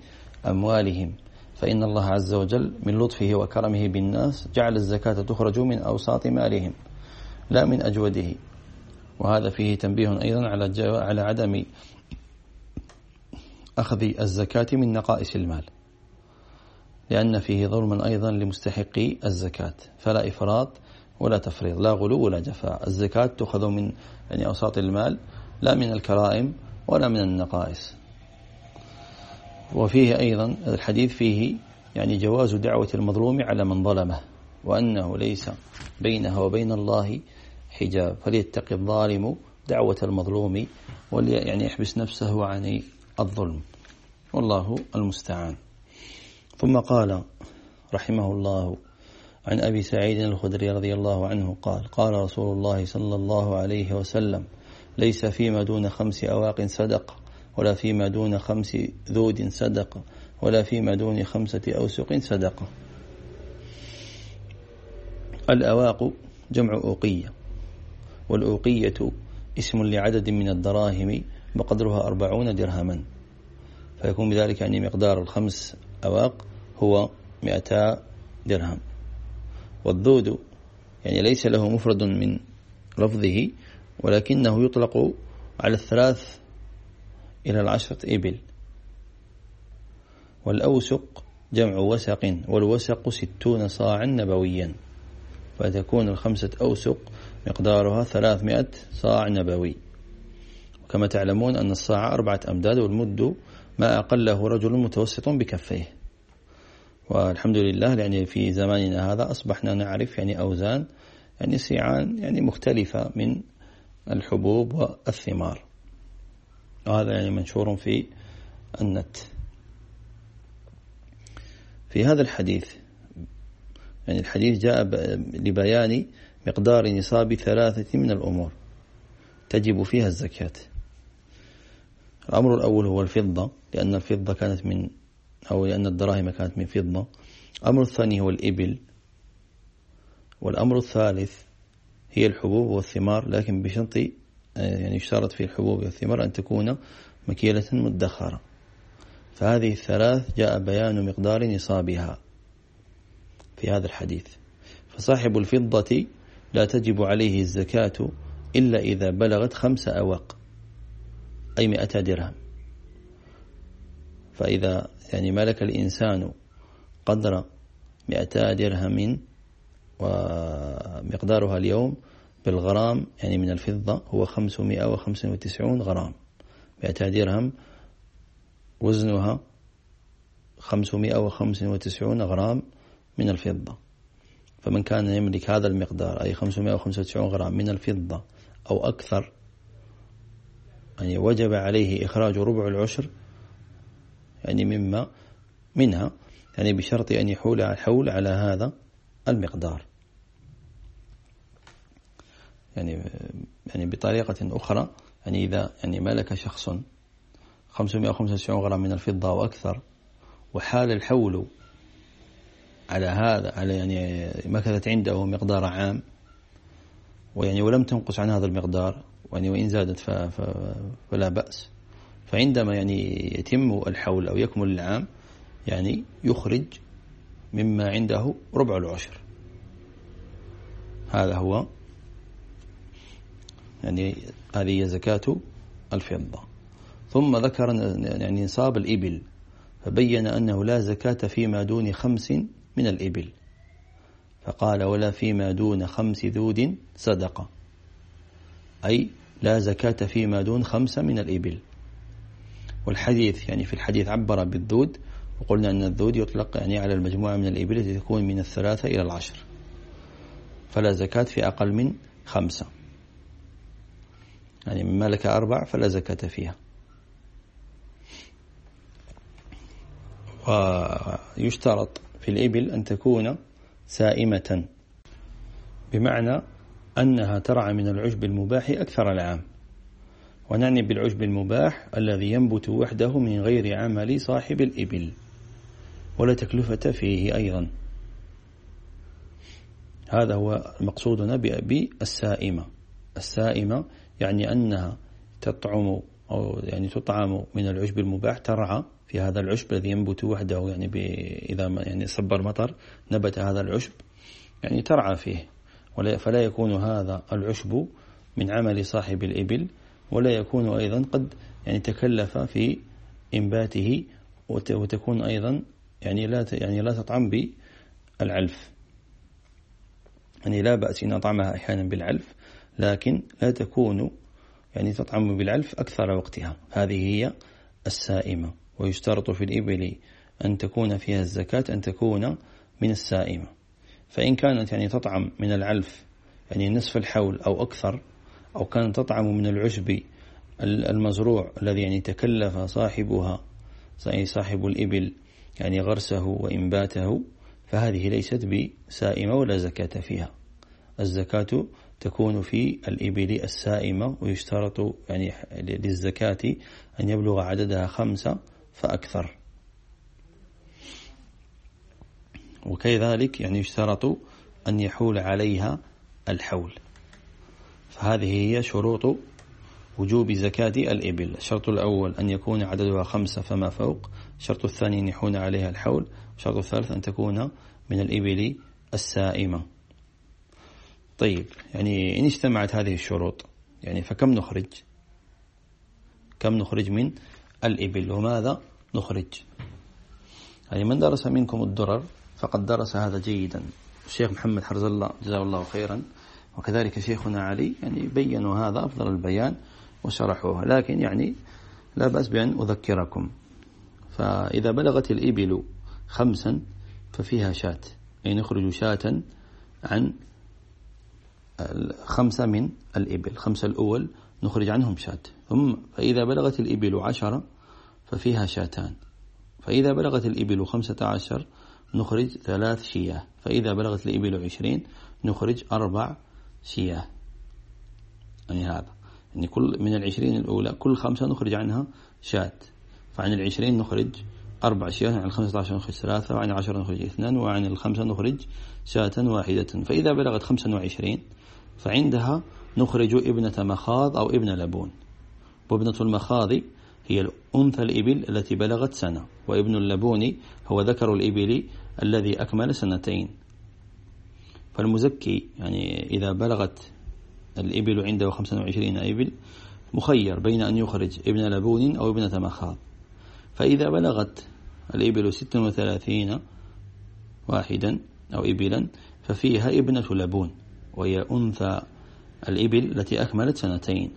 أموالهم. فإن الله عز وجل من لطفه وكرمه بالناس جعل الزكاة تخرج من أوساط مالهم. لا من أجوده. وهذا فيه تنبيه أيضا على على عدم أخذ الزكاة من نقائص المال. لأن فيه ظلما أيضا لمستحقي الزكاة. فلا إفراط ولا تفريط لا غلو ولا جفاء. الزكاة تؤخذ من يعني أوساط المال لا من الكرائم ولا من النقائص. وفيه أيضا الحديث فيه يعني جواز دعوة المظلوم على من ظلمه وأنه ليس بينه وبين الله حجاب فليتقي الظالم دعوة المظلوم ولي يعني يحبس نفسه عن الظلم. والله المستعان. ثم قال رحمه الله عن أبي سعيد الخدري رضي الله عنه قال قال رسول الله صلى الله عليه وسلم ليس فيما دون خمس أواق صدق ولا فيما دون خمس ذود صدق ولا فيما دون خمسة أوسق صدقة الأواق جمع أوقية. والأوقية اسم لعدد من الدراهم بقدرها أربعون درهما. فيكون بذلك يعني مقدار الخمس أواق هو مئتا درهم. والذود يعني ليس له مفرد من لفظه ولكنه يطلق على الثلاث إلى العشرة إبل. والأوسق جمع وسق والوسق ستون صاعا نبويا. فتكون الخمسة أوسق مقدارها ثلاثمائة صاع نبوي. وكما تعلمون أن الصاع أربعة أمداد والمد ما أقله رجل متوسط بكفيه. والحمد لله يعني في زماننا هذا أصبحنا نعرف يعني أوزان يعني سيعان يعني مختلفة من الحبوب والثمار. وهذا يعني منشور في النت. في هذا الحديث يعني الحديث جاء لبيان مقدار نصاب ثلاثة من الأمور. تجب فيها الزكاة. الأمر الأول هو الفضة لأن الفضة كانت من أو لأن الدراهم كانت من فضة. الأمر الثاني هو الإبل. والأمر الثالث هي الحبوب والثمار لكن بشرط يعني يشترط في الحبوب والثمار أن تكون مكيلة مدخرة. فهذه الثلاث جاء بيان مقدار نصابها في هذا الحديث. فصاحب الفضة لا تجب عليه الزكاة إلا إذا بلغت خمس أواق أي مئة درهم. فإذا يعني ملك الإنسان قدر مئتا درهم ومقدارها اليوم بالغرام يعني من الفضة هو خمسمائة وخمسة وتسعون غرام. مئتا درهم وزنها خمسمائة وخمسة وتسعون غرام من الفضة. فمن كان يملك هذا المقدار أي 595 غرام من الفضة أو أكثر يعني وجب عليه إخراج ربع العشر يعني مما منها يعني بشرط أن يحول الحول على هذا المقدار. يعني يعني بطريقة أخرى يعني إذا يعني ملك شخص 595 غرام من الفضة وأكثر وحال الحول على هذا على يعني مكثت عنده مقدار عام ويعني ولم تنقص عن هذا المقدار يعني وإن زادت فلا بأس. فعندما يعني يتم الحول أو يكمل العام يعني يخرج مما عنده ربع العشر. هذا هو يعني هذه زكاة الفضة. ثم ذكر يعني نصاب الإبل فبين أنه لا زكاة فيما دون خمس من الإبل. فقال ولا فيما دون خمس ذود صدقة. أي لا زكاة فيما دون خمسة من الإبل. والحديث يعني في الحديث عبر بالذود وقلنا أن الذود يطلق يعني على المجموعة من الإبل التي تكون من الثلاثة إلى العشر. فلا زكاة في أقل من خمسة. يعني من ملك أربع فلا زكاة فيها. ويشترط في الإبل أن تكون سائمة. بمعنى أنها ترعى من العشب المباح أكثر العام. ونعني بالعشب المباح الذي ينبت وحده من غير عمل صاحب الإبل. ولا تكلفة فيه أيضا. هذا هو مقصودنا بالسائمة. السائمة يعني أنها تطعم أو يعني تطعم من العشب المباح ترعى في هذا العشب الذي ينبت وحده يعني إذا يعني صبر مطر نبت هذا العشب يعني ترعى فيه. فلا يكون هذا العشب من عمل صاحب الإبل ولا يكون أيضا قد يعني تكلف في إنباته وتكون أيضا يعني لا يعني لا تطعم بالعلف. يعني لا بأس أن أطعمها أحيانا بالعلف لكن لا تكون يعني تطعم بالعلف أكثر وقتها. هذه هي السائمة. ويشترط في الإبل أن تكون فيها الزكاة أن تكون من السائمة. فإن كانت يعني تطعم من العلف يعني نصف الحول أو أكثر أو كانت تطعم من العشب المزروع الذي يعني تكلف صاحبها صاحب الإبل يعني غرسه وإنباته فهذه ليست بسائمة ولا زكاة فيها. الزكاة تكون في الإبل السائمة ويشترط يعني للزكاة أن يبلغ عددها خمسة فأكثر. وكذلك يعني يشترط أن يحول عليها الحول. فهذه هي شروط وجوب زكاة الإبل. الشرط الأول أن يكون عددها خمسة فما فوق. الشرط الثاني أن يحون عليها الحول. الشرط الثالث أن تكون من الإبل السائمة. طيب يعني إن اجتمعت هذه الشروط يعني فكم نخرج؟ كم نخرج من الإبل؟ وماذا نخرج؟ يعني من درس منكم الدرر فقد درس هذا جيدا. الشيخ محمد حرز الله جزاه الله خيرا وكذلك شيخنا علي يعني بينوا هذا أفضل البيان وشرحوها لكن يعني لا بأس بأن أذكركم. فإذا بلغت الإبل خمسا ففيها شاة. أي نخرج شاة عن خمسة من الإبل خمسة الأول نخرج عنهم شاة. ثم فإذا بلغت الإبل عشرة ففيها شاتان. فإذا بلغت الإبل خمسة عشر نخرج ثلاث شياه. فإذا بلغت الإبل عشرين نخرج أربع شياه. يعني هذا. يعني كل من العشرين الأولى كل خمسة نخرج عنها شاة. فعن العشرين نخرج أربع شياه عن الخمسة عشر نخرج ثلاثة وعن العشرة نخرج اثنان وعن الخمسة نخرج شاة واحدة. فإذا بلغت خمسة وعشرين فعندها نخرج ابنة مخاض أو ابن لبون. وابنة المخاض هي الأنثى الإبل التي بلغت سنة وابن اللبون هو ذكر الإبل الذي أكمل سنتين. فالمزكي يعني إذا بلغت الإبل عنده 25 إبل مخير بين أن يخرج ابن لبون أو ابنة مخاض. فإذا بلغت الإبل 36 واحدا أو إبلا ففيها ابنة لبون. وهي أنثى الإبل التي أكملت سنتين.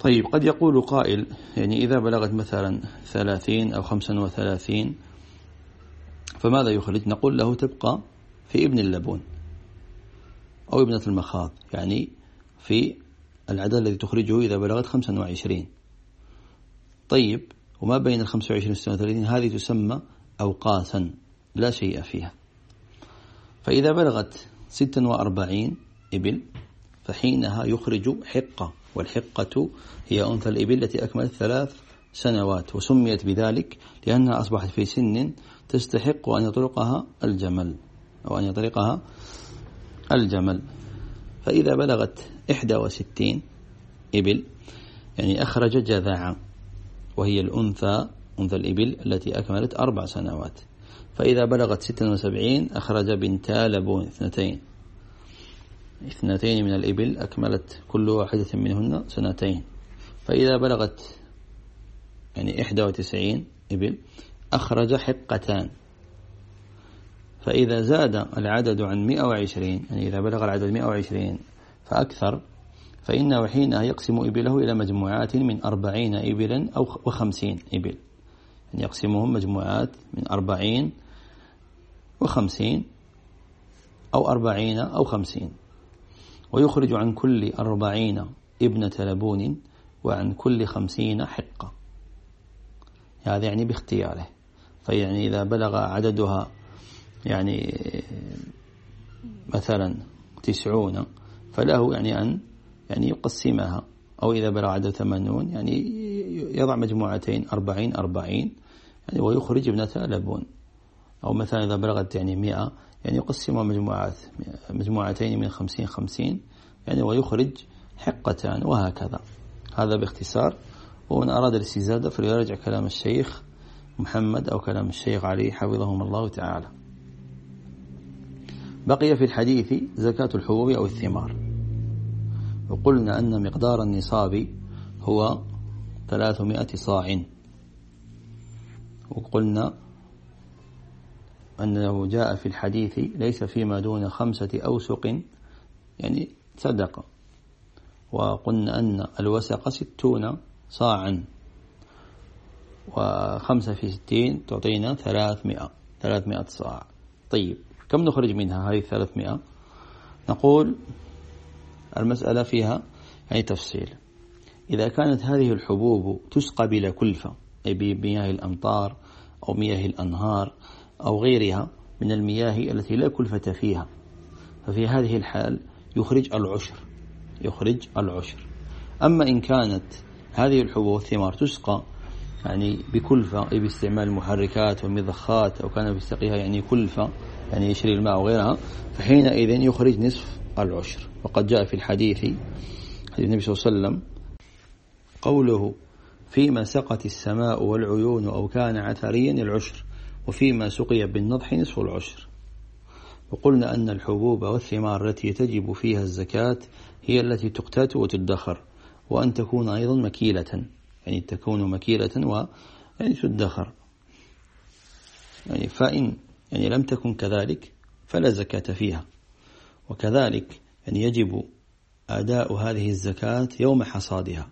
طيب قد يقول قائل يعني إذا بلغت مثلا ثلاثين أو خمسا وثلاثين فماذا يخرج؟ نقول له تبقى في ابن اللبون أو ابنة المخاض يعني في العدد الذي تخرجه إذا بلغت خمسا وعشرين. طيب وما بين الخمسة وعشرين والستة وثلاثين؟ هذه تسمى أوقاسا لا شيء فيها. فإذا بلغت ستا وأربعين إبل فحينها يخرج حقة والحقة هي أنثى الإبل التي أكملت ثلاث سنوات وسميت بذلك لأنها أصبحت في سن تستحق أن يطرقها الجمل أو أن يطرقها الجمل. فإذا بلغت 61 إبل يعني أخرج جذعا وهي الأنثى أنثى الإبل التي أكملت أربع سنوات. فإذا بلغت 76 أخرج بنتا لبون اثنتين. اثنتين من الإبل أكملت كل واحدة منهن سنتين. فإذا بلغت يعني 91 إبل أخرج حقتان. فإذا زاد العدد عن 120 يعني إذا بلغ العدد 120 فأكثر فإنه حينها يقسم إبله إلى مجموعات من أربعين إبلا أو وخمسين إبل. يعني يقسمهم مجموعات من أربعين وخمسين أو أربعين أو خمسين. ويخرج عن كل أربعين ابنة لبون وعن كل خمسين حقة. هذا يعني باختياره. فيعني إذا بلغ عددها يعني مثلا تسعون فله يعني أن يعني يقسمها. أو إذا بلغ عدد ثمانون يعني يضع مجموعتين أربعين أربعين يعني ويخرج ابنة لبون. أو مثلا إذا بلغت يعني مئة يعني يقسمها مجموعات مجموعتين من خمسين خمسين يعني ويخرج حقتان وهكذا. هذا باختصار. ومن أراد الاستزادة فليرجع كلام الشيخ محمد أو كلام الشيخ علي حفظهم الله تعالى. بقي في الحديث زكاة الحبوب أو الثمار. وقلنا أن مقدار النصاب هو ثلاثمائة صاع. وقلنا أنه جاء في الحديث ليس فيما دون خمسة أوسق يعني صدقة وقلنا أن الوسق ستون صاعا وخمسة في ستين تعطينا ثلاثمائة ثلاثمائة صاع. طيب كم نخرج منها هذه الثلاثمائة؟ نقول المسألة فيها يعني تفصيل. إذا كانت هذه الحبوب تسقى بلا كلفة أي بمياه الأمطار أو مياه الأنهار أو غيرها من المياه التي لا كلفة فيها. ففي هذه الحال يخرج العشر يخرج العشر. أما إن كانت هذه الحبوب والثمار تسقى يعني بكلفة أي باستعمال المحركات والمضخات أو كان بيستقيها يعني كلفة يعني يشري الماء وغيرها فحينئذ يخرج نصف العشر. وقد جاء في الحديث حديث النبي صلى الله عليه وسلم قوله فيما سقت السماء والعيون أو كان عثريا العشر. وفيما سقي بالنضح نصف العشر. وقلنا أن الحبوب والثمار التي تجب فيها الزكاة هي التي تقتات وتدخر وأن تكون أيضا مكيلة يعني تكون مكيلة و يعني تدخر. يعني فإن يعني لم تكن كذلك فلا زكاة فيها. وكذلك يعني يجب أداء هذه الزكاة يوم حصادها.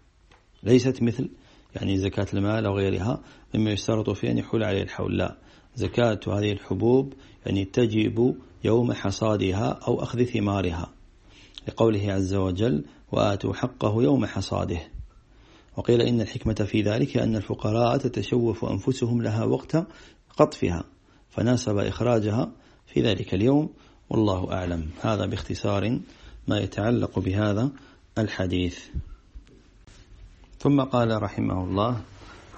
ليست مثل يعني زكاة المال أو غيرها مما يشترط فيه أن يحول عليه الحول لا. زكاة هذه الحبوب يعني تجب يوم حصادها أو أخذ ثمارها. لقوله عز وجل وآتوا حقه يوم حصاده وقيل إن الحكمة في ذلك أن الفقراء تتشوف أنفسهم لها وقت قطفها فناسب إخراجها في ذلك اليوم. والله أعلم. هذا باختصار ما يتعلق بهذا الحديث. ثم قال رحمه الله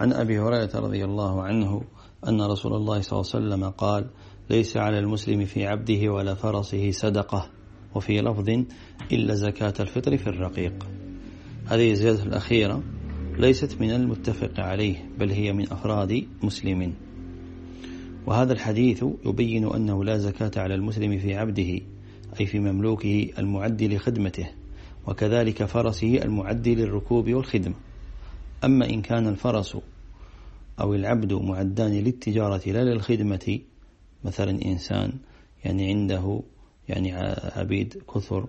عن أبي هريرة رضي الله عنه أن رسول الله صلى الله عليه وسلم قال ليس على المسلم في عبده ولا فرسه صدقة وفي لفظ إلا زكاة الفطر في الرقيق هذه الزيادة الأخيرة ليست من المتفق عليه بل هي من أفراد مسلم. وهذا الحديث يبين أنه لا زكاة على المسلم في عبده أي في مملوكه المعد لخدمته وكذلك فرسه المعد للركوب والخدمة. أما إن كان الفرس أو العبد معدان للتجارة لا للخدمة. مثلا إنسان يعني عنده يعني عبيد كثر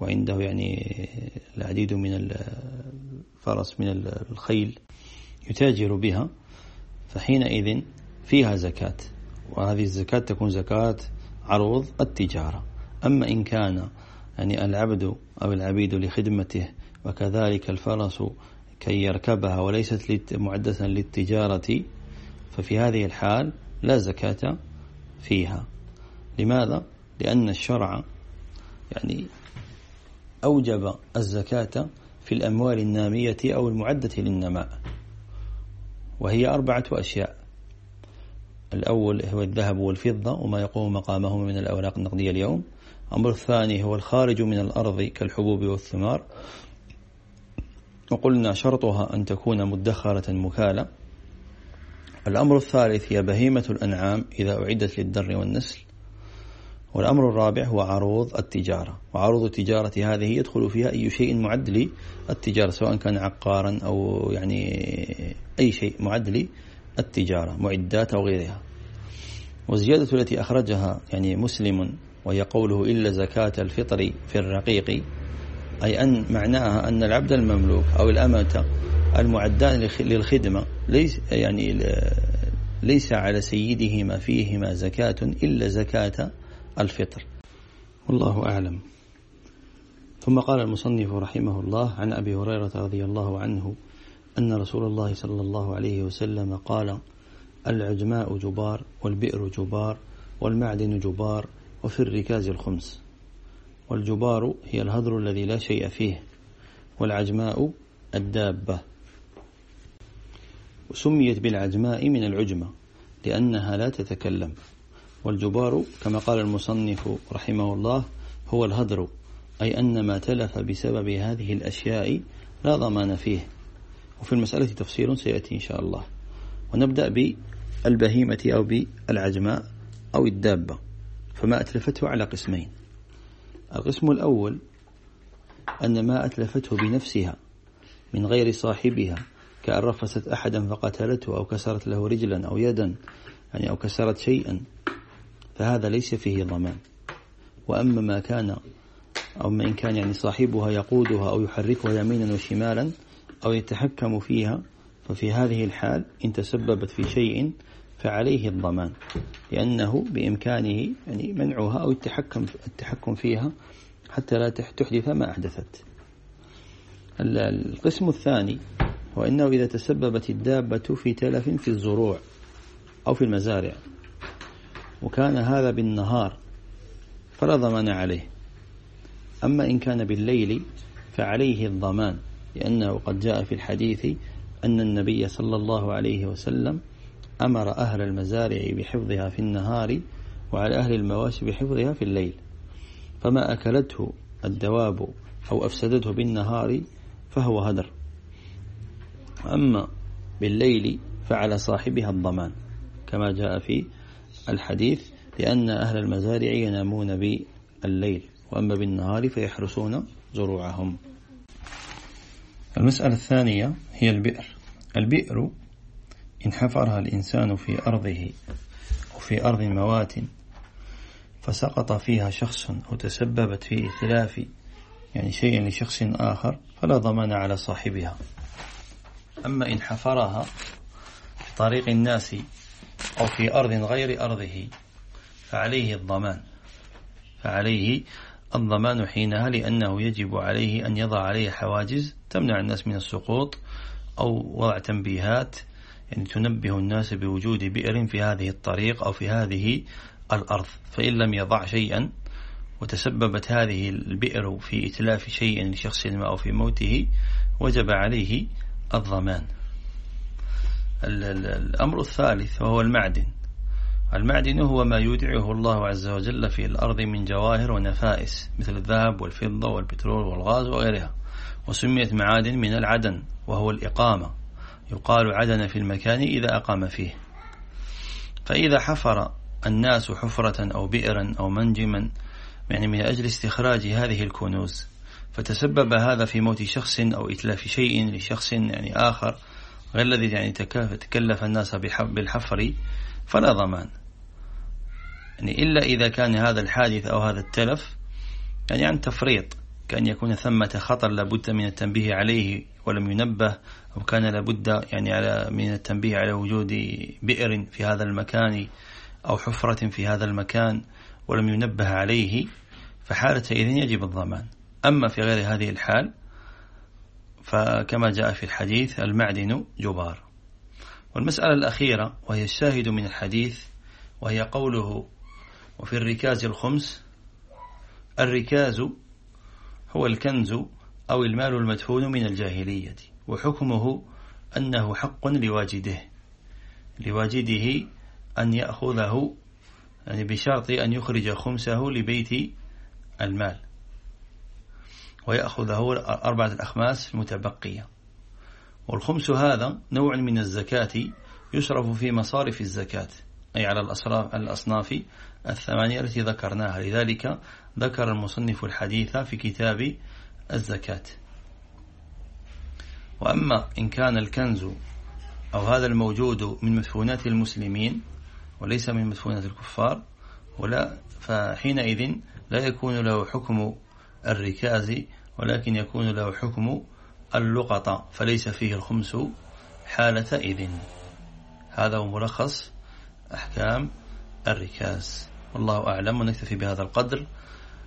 وعنده يعني العديد من الفرس من الخيل يتاجر بها. فحينئذ فيها زكاة وهذه الزكاة تكون زكاة عروض التجارة. أما إن كان يعني العبد أو العبيد لخدمته وكذلك الفرس كي يركبها وليست معدة للتجارة ففي هذه الحال لا زكاة فيها. لماذا؟ لأن الشرع يعني أوجب الزكاة في الأموال النامية أو المعدة للنماء وهي أربعة أشياء. الأول هو الذهب والفضة وما يقوم مقامهما من الأوراق النقدية اليوم. الأمر الثاني هو الخارج من الأرض كالحبوب والثمار. وقلنا شرطها أن تكون مدخرة مكالة. الأمر الثالث هي بهيمة الأنعام إذا أعدت للدر والنسل. والأمر الرابع هو عروض التجارة. وعروض التجارة هذه يدخل فيها أي شيء معد للتجارة سواء كان عقارا أو يعني أي شيء معد للتجارة معدات أو غيرها. والزيادة التي أخرجها يعني مسلم وهي قوله إلا زكاة الفطر في الرقيق أي أن معناها أن العبد المملوك أو الأمة المعدان للخدمة ليس يعني ليس على سيدهما فيهما زكاة إلا زكاة الفطر. والله أعلم. ثم قال المصنف رحمه الله عن أبي هريرة رضي الله عنه أن رسول الله صلى الله عليه وسلم قال العجماء جبار والبئر جبار والمعدن جبار وفي الركاز الخمس. والجبار هي الهدر الذي لا شيء فيه والعجماء الدابة. سميت بالعجماء من العجمة لأنها لا تتكلم. والجبار كما قال المصنف رحمه الله هو الهدر أي أن ما تلف بسبب هذه الأشياء لا ضمان فيه. وفي المسألة تفصيل سيأتي إن شاء الله. ونبدأ بالبهيمة أو بالعجماء أو الدابة. فما أتلفته على قسمين. القسم الأول أن ما أتلفته بنفسها من غير صاحبها كأن رفست أحدا فقتلته أو كسرت له رجلا أو يدا يعني أو كسرت شيئا فهذا ليس فيه ضمان. وأما ما كان أو ما إن كان يعني صاحبها يقودها أو يحركها يمينا وشمالا أو يتحكم فيها ففي هذه الحال إن تسببت في شيء فعليه الضمان لأنه بإمكانه يعني منعها أو التحكم التحكم فيها حتى لا تحدث ما أحدثت. القسم الثاني هو أنه إذا تسببت الدابة في تلف في الزروع أو في المزارع وكان هذا بالنهار فلا ضمان عليه. أما إن كان بالليل فعليه الضمان لأنه قد جاء في الحديث أن النبي صلى الله عليه وسلم أمر أهل المزارع بحفظها في النهار وعلى أهل المواشي بحفظها في الليل فما أكلته الدواب أو أفسدته بالنهار فهو هدر. أما بالليل فعلى صاحبها الضمان كما جاء في الحديث لأن أهل المزارع ينامون بالليل وأما بالنهار فيحرسون زروعهم. المسألة الثانية هي البئر. البئر إن حفرها الإنسان في أرضه وفي أرض موات فسقط فيها شخص أو تسببت في إتلاف يعني شيء لشخص آخر فلا ضمان على صاحبها. أما إن حفرها في طريق الناس أو في أرض غير أرضه فعليه الضمان. فعليه الضمان حينها لأنه يجب عليه أن يضع عليه حواجز تمنع الناس من السقوط أو وضع تنبيهات يعني تنبه الناس بوجود بئر في هذه الطريق أو في هذه الأرض فإن لم يضع شيئا وتسببت هذه البئر في إتلاف شيء لشخص ما أو في موته وجب عليه الضمان. الأمر الثالث وهو المعدن. المعدن هو ما يودعه الله عز وجل في الأرض من جواهر ونفائس مثل الذهب والفضة والبترول والغاز وغيرها وسميت معادن من العدن وهو الإقامة. يقال عدن في المكان إذا أقام فيه. فإذا حفر الناس حفرة أو بئرا أو منجما يعني من أجل استخراج هذه الكنوز فتسبب هذا في موت شخص أو إتلاف شيء لشخص يعني آخر غير الذي يعني تكلف الناس بالحفر فلا ضمان. يعني إلا إذا كان هذا الحادث أو هذا التلف يعني عن تفريط كأن يكون ثمة خطر لابد من التنبيه عليه ولم ينبه أو كان لابد يعني على من التنبيه على وجود بئر في هذا المكان أو حفرة في هذا المكان ولم ينبه عليه فحالة إذن يجب الضمان. أما في غير هذه الحال فكما جاء في الحديث المعدن جبار. والمسألة الأخيرة وهي الشاهد من الحديث وهي قوله وفي الركاز الخمس الركاز هو الكنز أو المال المدفون من الجاهلية وحكمه أنه حق لواجده لواجده أن يأخذه يعني بشرط أن يخرج خمسه لبيت المال ويأخذه أربعة الأخماس المتبقية. والخمس هذا نوع من الزكاة يصرف في مصارف الزكاة أي على الأصناف الثمانية التي ذكرناها. لذلك ذكر المصنف الحديث في كتاب الزكاة. وأما إن كان الكنز أو هذا الموجود من مدفونات المسلمين وليس من مدفونات الكفار ولا فحينئذ لا يكون له حكم الركاز ولكن يكون له حكم اللقطة فليس فيه الخمس حالة إذن. هذا هو ملخص أحكام الركاز. والله أعلم ونكتفي بهذا القدر.